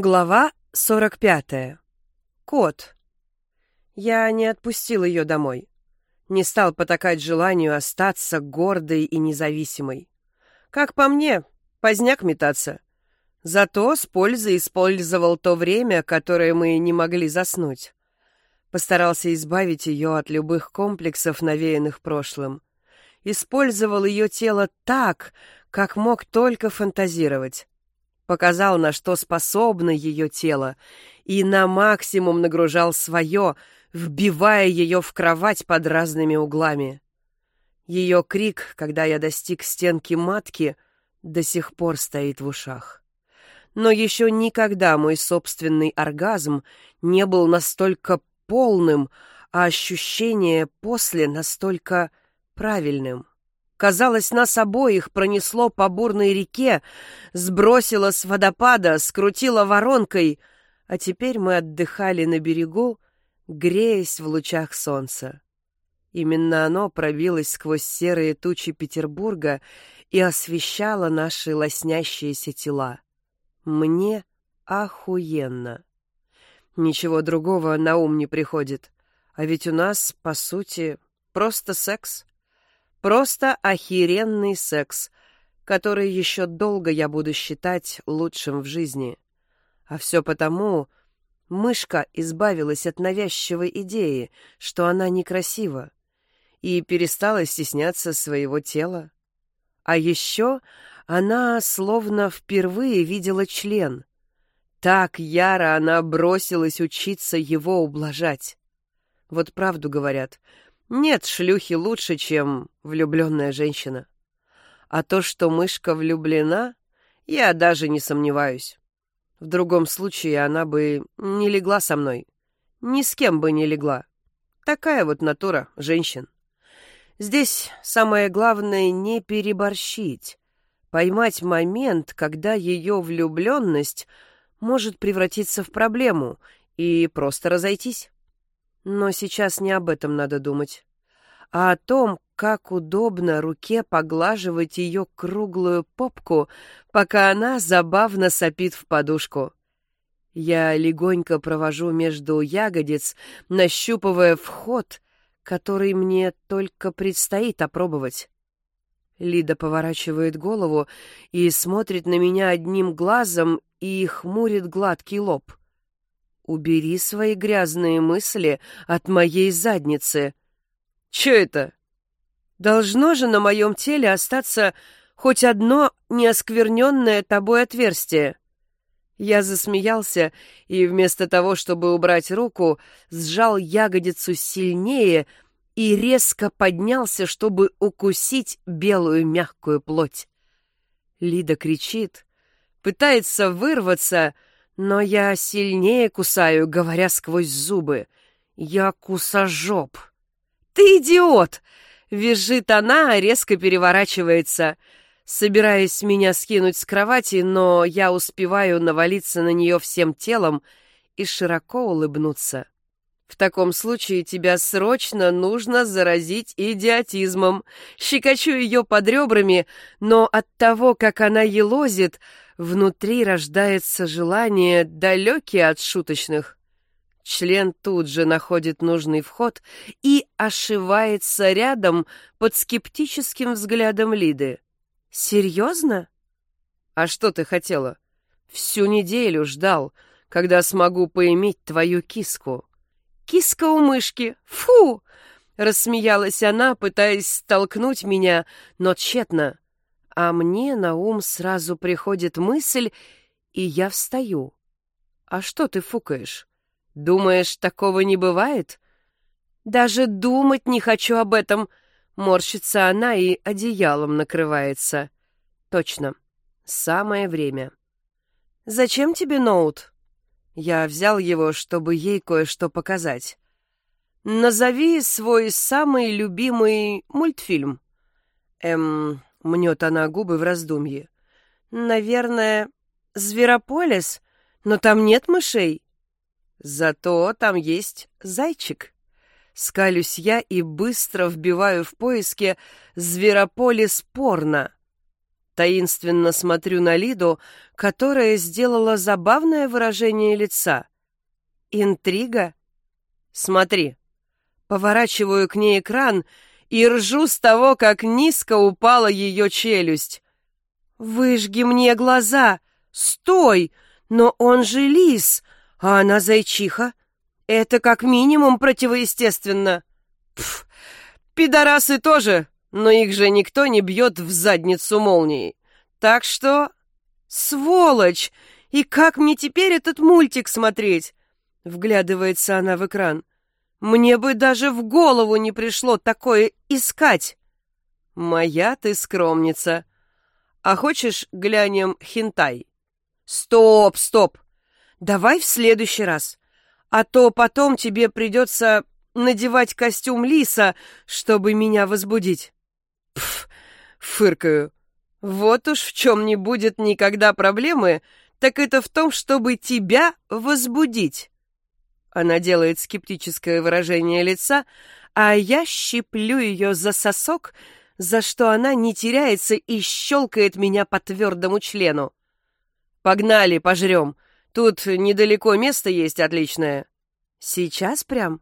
Глава 45. Кот. Я не отпустил ее домой. Не стал потакать желанию остаться гордой и независимой. Как по мне, поздняк метаться. Зато с пользой использовал то время, которое мы не могли заснуть. Постарался избавить ее от любых комплексов, навеянных прошлым. Использовал ее тело так, как мог только фантазировать показал, на что способно ее тело, и на максимум нагружал свое, вбивая ее в кровать под разными углами. Ее крик, когда я достиг стенки матки, до сих пор стоит в ушах. Но еще никогда мой собственный оргазм не был настолько полным, а ощущение после настолько правильным. Казалось, нас обоих пронесло по бурной реке, сбросило с водопада, скрутило воронкой, а теперь мы отдыхали на берегу, греясь в лучах солнца. Именно оно пробилось сквозь серые тучи Петербурга и освещало наши лоснящиеся тела. Мне охуенно. Ничего другого на ум не приходит. А ведь у нас, по сути, просто секс. Просто охеренный секс, который еще долго я буду считать лучшим в жизни. А все потому, мышка избавилась от навязчивой идеи, что она некрасива, и перестала стесняться своего тела. А еще она словно впервые видела член. Так яро она бросилась учиться его ублажать. Вот правду говорят — нет шлюхи лучше, чем влюбленная женщина. А то, что мышка влюблена, я даже не сомневаюсь. В другом случае она бы не легла со мной. Ни с кем бы не легла. Такая вот натура женщин. Здесь самое главное не переборщить. Поймать момент, когда ее влюбленность может превратиться в проблему и просто разойтись. Но сейчас не об этом надо думать, а о том, как удобно руке поглаживать ее круглую попку, пока она забавно сопит в подушку. Я легонько провожу между ягодиц, нащупывая вход, который мне только предстоит опробовать. Лида поворачивает голову и смотрит на меня одним глазом и хмурит гладкий лоб. Убери свои грязные мысли от моей задницы. Че это? Должно же на моем теле остаться хоть одно неоскверненное тобой отверстие. Я засмеялся и вместо того, чтобы убрать руку, сжал ягодицу сильнее и резко поднялся, чтобы укусить белую мягкую плоть. Лида кричит, пытается вырваться, но я сильнее кусаю, говоря сквозь зубы. Я кусажоп. «Ты идиот!» — визжит она, резко переворачивается, собираясь меня скинуть с кровати, но я успеваю навалиться на нее всем телом и широко улыбнуться. В таком случае тебя срочно нужно заразить идиотизмом. Щекочу ее под ребрами, но от того, как она елозит, Внутри рождается желание, далекие от шуточных. Член тут же находит нужный вход и ошивается рядом под скептическим взглядом Лиды. «Серьезно?» «А что ты хотела? Всю неделю ждал, когда смогу поиметь твою киску». «Киска у мышки! Фу!» Рассмеялась она, пытаясь столкнуть меня, но тщетно. А мне на ум сразу приходит мысль, и я встаю. «А что ты фукаешь? Думаешь, такого не бывает?» «Даже думать не хочу об этом!» Морщится она и одеялом накрывается. «Точно. Самое время». «Зачем тебе ноут?» Я взял его, чтобы ей кое-что показать. «Назови свой самый любимый мультфильм». «Эм, Мнет она губы в раздумье. Наверное, Зверополис, но там нет мышей. Зато там есть зайчик. Скалюсь я и быстро вбиваю в поиске Зверополис порно. Таинственно смотрю на Лиду, которая сделала забавное выражение лица. Интрига? Смотри. Поворачиваю к ней экран и ржу с того, как низко упала ее челюсть. «Выжги мне глаза! Стой! Но он же лис, а она зайчиха. Это как минимум противоестественно. Пф, пидорасы тоже, но их же никто не бьет в задницу молнией. Так что... Сволочь! И как мне теперь этот мультик смотреть? Вглядывается она в экран. Мне бы даже в голову не пришло такое искать. Моя ты скромница. А хочешь, глянем хинтай? Стоп, стоп. Давай в следующий раз. А то потом тебе придется надевать костюм лиса, чтобы меня возбудить. Пф, фыркаю. Вот уж в чем не будет никогда проблемы, так это в том, чтобы тебя возбудить. Она делает скептическое выражение лица, а я щиплю ее за сосок, за что она не теряется и щелкает меня по твердому члену. «Погнали, пожрем. Тут недалеко место есть отличное». «Сейчас прям?»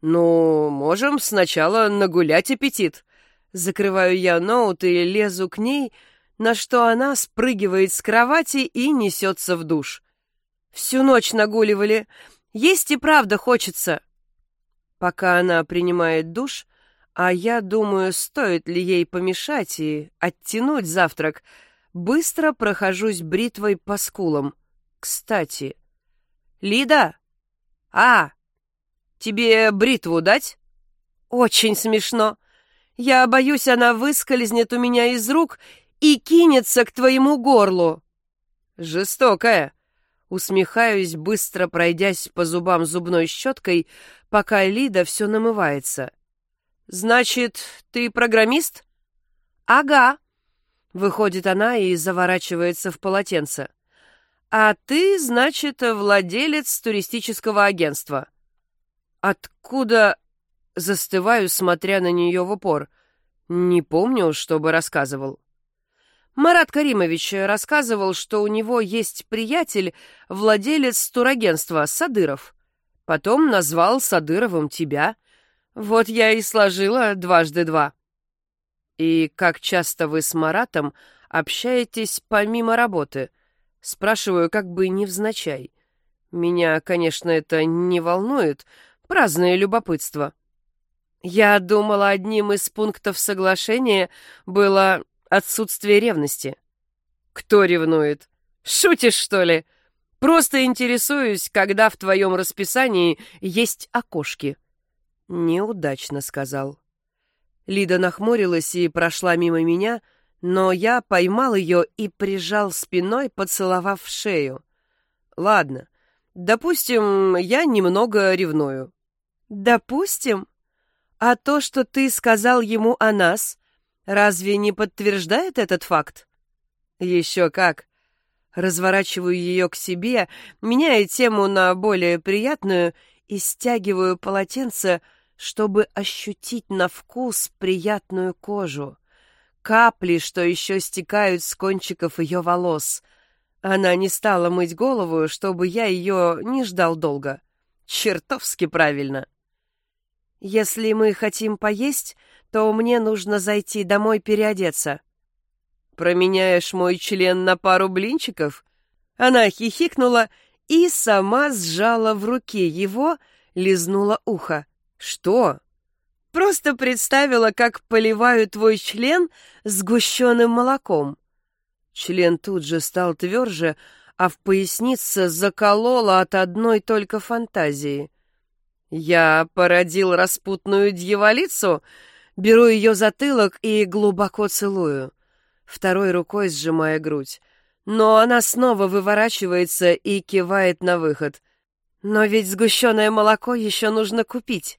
«Ну, можем сначала нагулять аппетит». Закрываю я ноут и лезу к ней, на что она спрыгивает с кровати и несется в душ. Всю ночь нагуливали. Есть и правда хочется. Пока она принимает душ, а я думаю, стоит ли ей помешать и оттянуть завтрак, быстро прохожусь бритвой по скулам. Кстати, Лида? А, тебе бритву дать? Очень смешно. Я боюсь, она выскользнет у меня из рук и кинется к твоему горлу. Жестокая. Усмехаюсь, быстро пройдясь по зубам зубной щеткой, пока Лида все намывается. «Значит, ты программист?» «Ага», — выходит она и заворачивается в полотенце. «А ты, значит, владелец туристического агентства». «Откуда...» — застываю, смотря на нее в упор. «Не помню, чтобы рассказывал». Марат Каримович рассказывал, что у него есть приятель, владелец турагентства Садыров. Потом назвал Садыровым тебя. Вот я и сложила дважды два. И как часто вы с Маратом общаетесь помимо работы? Спрашиваю как бы невзначай. Меня, конечно, это не волнует, праздное любопытство. Я думала, одним из пунктов соглашения было отсутствие ревности. Кто ревнует? Шутишь, что ли? Просто интересуюсь, когда в твоем расписании есть окошки. Неудачно сказал. Лида нахмурилась и прошла мимо меня, но я поймал ее и прижал спиной, поцеловав шею. Ладно, допустим, я немного ревную. Допустим? А то, что ты сказал ему о нас, Разве не подтверждает этот факт? Еще как. Разворачиваю ее к себе, меняя тему на более приятную и стягиваю полотенце, чтобы ощутить на вкус приятную кожу. Капли, что еще стекают с кончиков ее волос. Она не стала мыть голову, чтобы я ее не ждал долго. Чертовски правильно. Если мы хотим поесть, то мне нужно зайти домой переодеться. Променяешь мой член на пару блинчиков? Она хихикнула и сама сжала в руке его, лизнула ухо. Что? Просто представила, как поливаю твой член сгущенным молоком. Член тут же стал тверже, а в пояснице заколола от одной только фантазии. Я породил распутную дьяволицу, Беру ее затылок и глубоко целую, второй рукой сжимая грудь. Но она снова выворачивается и кивает на выход. Но ведь сгущенное молоко еще нужно купить.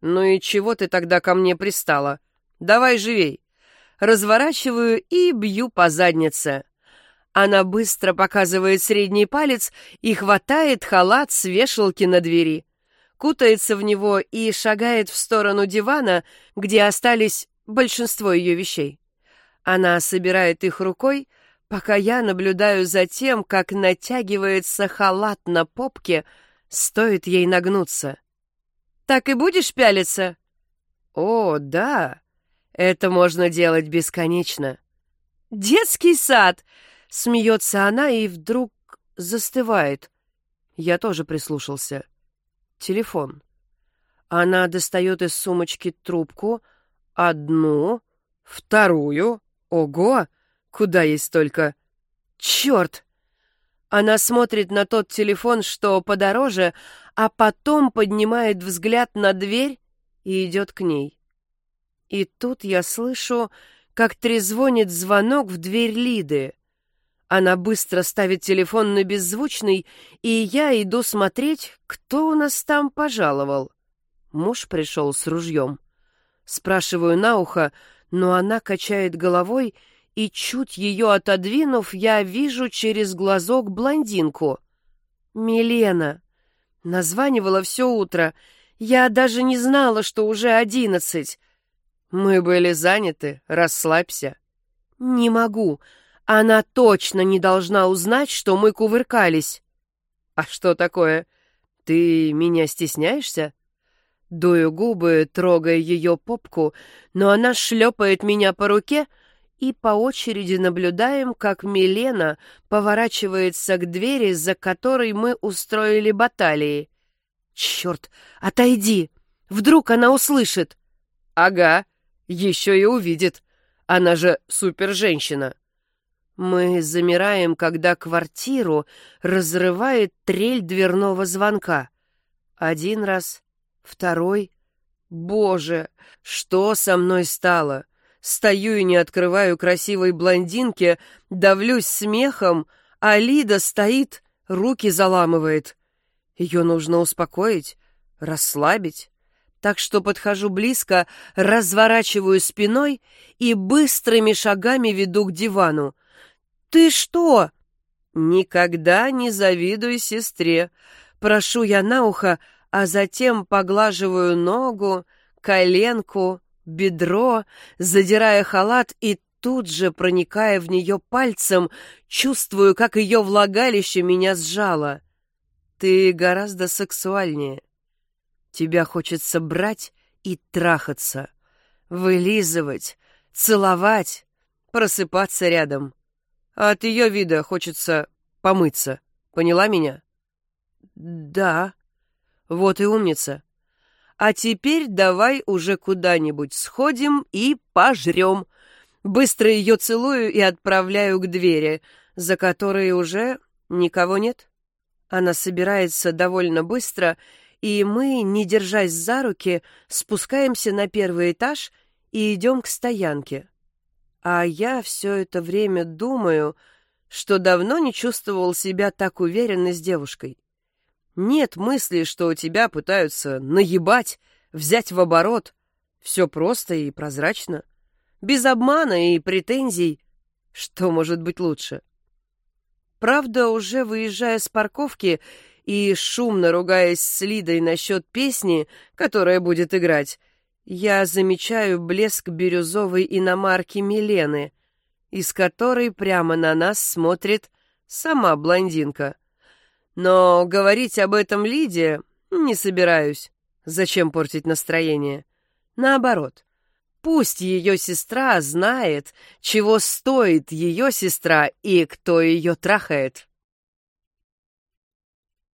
Ну и чего ты тогда ко мне пристала? Давай живей. Разворачиваю и бью по заднице. Она быстро показывает средний палец и хватает халат с вешалки на двери кутается в него и шагает в сторону дивана, где остались большинство ее вещей. Она собирает их рукой, пока я наблюдаю за тем, как натягивается халат на попке, стоит ей нагнуться. «Так и будешь пялиться?» «О, да, это можно делать бесконечно». «Детский сад!» — смеется она и вдруг застывает. Я тоже прислушался. Телефон. Она достает из сумочки трубку, одну, вторую. Ого! Куда есть столько? Черт! Она смотрит на тот телефон, что подороже, а потом поднимает взгляд на дверь и идет к ней. И тут я слышу, как трезвонит звонок в дверь Лиды. Она быстро ставит телефон на беззвучный, и я иду смотреть, кто у нас там пожаловал. Муж пришел с ружьем. Спрашиваю на ухо, но она качает головой, и, чуть ее отодвинув, я вижу через глазок блондинку. «Милена». Названивала все утро. Я даже не знала, что уже одиннадцать. Мы были заняты, расслабься. Не могу. Она точно не должна узнать, что мы кувыркались. А что такое? Ты меня стесняешься? Дую губы, трогая ее попку, но она шлепает меня по руке, и по очереди наблюдаем, как Милена поворачивается к двери, за которой мы устроили баталии. «Черт, отойди! Вдруг она услышит!» «Ага, еще и увидит. Она же супер-женщина!» Мы замираем, когда квартиру разрывает трель дверного звонка. Один раз, второй. Боже, что со мной стало? Стою и не открываю красивой блондинке, давлюсь смехом, а Лида стоит, руки заламывает. Ее нужно успокоить, расслабить. Так что подхожу близко, разворачиваю спиной и быстрыми шагами веду к дивану. «Ты что?» «Никогда не завидуй сестре», прошу я на ухо, а затем поглаживаю ногу, коленку, бедро, задирая халат и тут же, проникая в нее пальцем, чувствую, как ее влагалище меня сжало. Ты гораздо сексуальнее. Тебя хочется брать и трахаться, вылизывать, целовать, просыпаться рядом. А от ее вида хочется помыться. Поняла меня? Да. Вот и умница. А теперь давай уже куда-нибудь сходим и пожрем. Быстро ее целую и отправляю к двери, за которой уже никого нет. Она собирается довольно быстро, и мы, не держась за руки, спускаемся на первый этаж и идем к стоянке. А я все это время думаю, что давно не чувствовал себя так уверенно с девушкой. Нет мысли, что тебя пытаются наебать, взять в оборот. Все просто и прозрачно. Без обмана и претензий. Что может быть лучше? Правда, уже выезжая с парковки и шумно ругаясь с Лидой насчет песни, которая будет играть, я замечаю блеск бирюзовой иномарки Милены, из которой прямо на нас смотрит сама блондинка. Но говорить об этом Лиде не собираюсь. Зачем портить настроение? Наоборот, пусть ее сестра знает, чего стоит ее сестра и кто ее трахает.